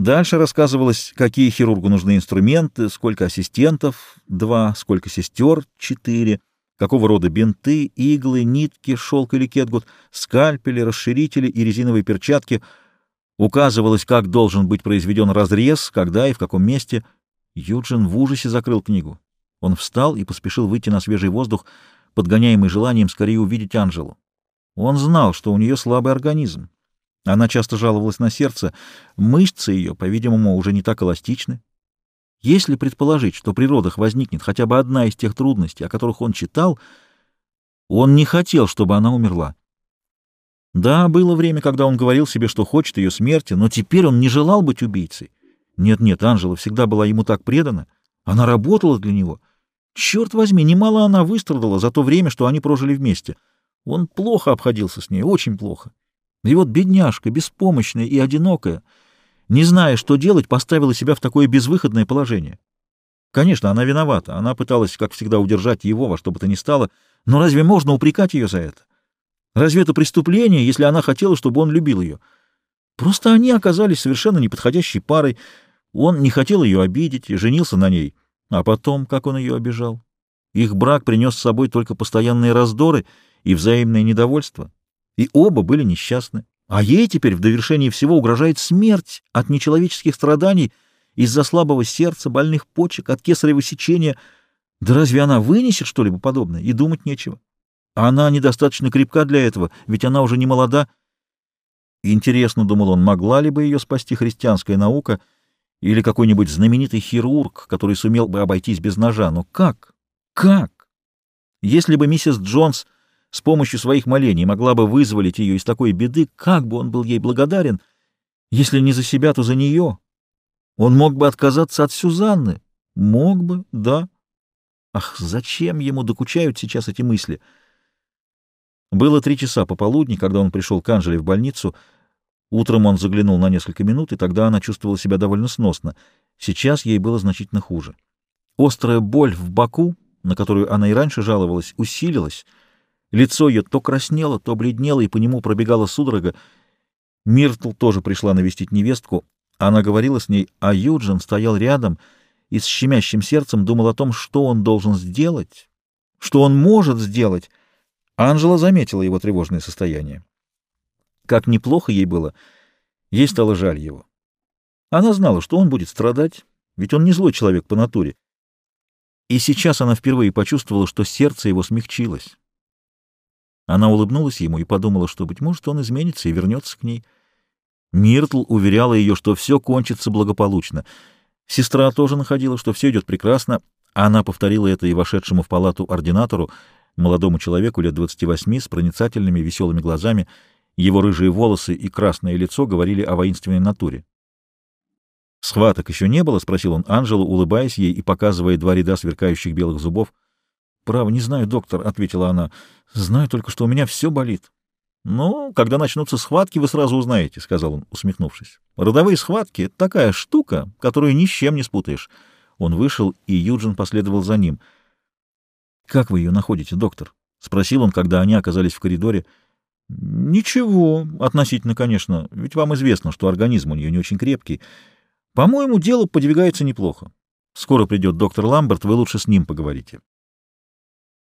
Дальше рассказывалось, какие хирургу нужны инструменты, сколько ассистентов — два, сколько сестер — четыре, какого рода бинты, иглы, нитки, шелк или кетгут, скальпели, расширители и резиновые перчатки. Указывалось, как должен быть произведен разрез, когда и в каком месте. Юджин в ужасе закрыл книгу. Он встал и поспешил выйти на свежий воздух, подгоняемый желанием скорее увидеть Анжелу. Он знал, что у нее слабый организм. Она часто жаловалась на сердце, мышцы ее, по-видимому, уже не так эластичны. Если предположить, что при родах возникнет хотя бы одна из тех трудностей, о которых он читал, он не хотел, чтобы она умерла. Да, было время, когда он говорил себе, что хочет ее смерти, но теперь он не желал быть убийцей. Нет-нет, Анжела всегда была ему так предана. Она работала для него. Черт возьми, немало она выстрадала за то время, что они прожили вместе. Он плохо обходился с ней, очень плохо. И вот бедняжка, беспомощная и одинокая, не зная, что делать, поставила себя в такое безвыходное положение. Конечно, она виновата, она пыталась, как всегда, удержать его во что бы то ни стало, но разве можно упрекать ее за это? Разве это преступление, если она хотела, чтобы он любил ее? Просто они оказались совершенно неподходящей парой, он не хотел ее обидеть и женился на ней, а потом, как он ее обижал? Их брак принес с собой только постоянные раздоры и взаимное недовольство и оба были несчастны. А ей теперь в довершении всего угрожает смерть от нечеловеческих страданий из-за слабого сердца, больных почек, от кесарево сечения. Да разве она вынесет что-либо подобное? И думать нечего. Она недостаточно крепка для этого, ведь она уже не молода. Интересно, думал он, могла ли бы ее спасти христианская наука или какой-нибудь знаменитый хирург, который сумел бы обойтись без ножа. Но как? Как? Если бы миссис Джонс с помощью своих молений могла бы вызволить ее из такой беды, как бы он был ей благодарен, если не за себя, то за нее. Он мог бы отказаться от Сюзанны. Мог бы, да. Ах, зачем ему докучают сейчас эти мысли? Было три часа пополудни, когда он пришел к Анжеле в больницу. Утром он заглянул на несколько минут, и тогда она чувствовала себя довольно сносно. Сейчас ей было значительно хуже. Острая боль в боку, на которую она и раньше жаловалась, усилилась — Лицо ее то краснело, то бледнело, и по нему пробегала судорога. Миртл тоже пришла навестить невестку. Она говорила с ней, а Юджин стоял рядом и с щемящим сердцем думал о том, что он должен сделать, что он может сделать. Анжела заметила его тревожное состояние. Как неплохо ей было, ей стало жаль его. Она знала, что он будет страдать, ведь он не злой человек по натуре. И сейчас она впервые почувствовала, что сердце его смягчилось. Она улыбнулась ему и подумала, что, быть может, он изменится и вернется к ней. Миртл уверяла ее, что все кончится благополучно. Сестра тоже находила, что все идет прекрасно. Она повторила это и вошедшему в палату ординатору, молодому человеку лет 28 с проницательными веселыми глазами. Его рыжие волосы и красное лицо говорили о воинственной натуре. «Схваток еще не было?» — спросил он Анжелу, улыбаясь ей и показывая два ряда сверкающих белых зубов. «Право, не знаю, доктор», — ответила она. «Знаю только, что у меня все болит». «Ну, когда начнутся схватки, вы сразу узнаете», — сказал он, усмехнувшись. «Родовые схватки — такая штука, которую ни с чем не спутаешь». Он вышел, и Юджин последовал за ним. «Как вы ее находите, доктор?» — спросил он, когда они оказались в коридоре. «Ничего, относительно, конечно, ведь вам известно, что организм у нее не очень крепкий. По-моему, дело подвигается неплохо. Скоро придет доктор Ламберт, вы лучше с ним поговорите».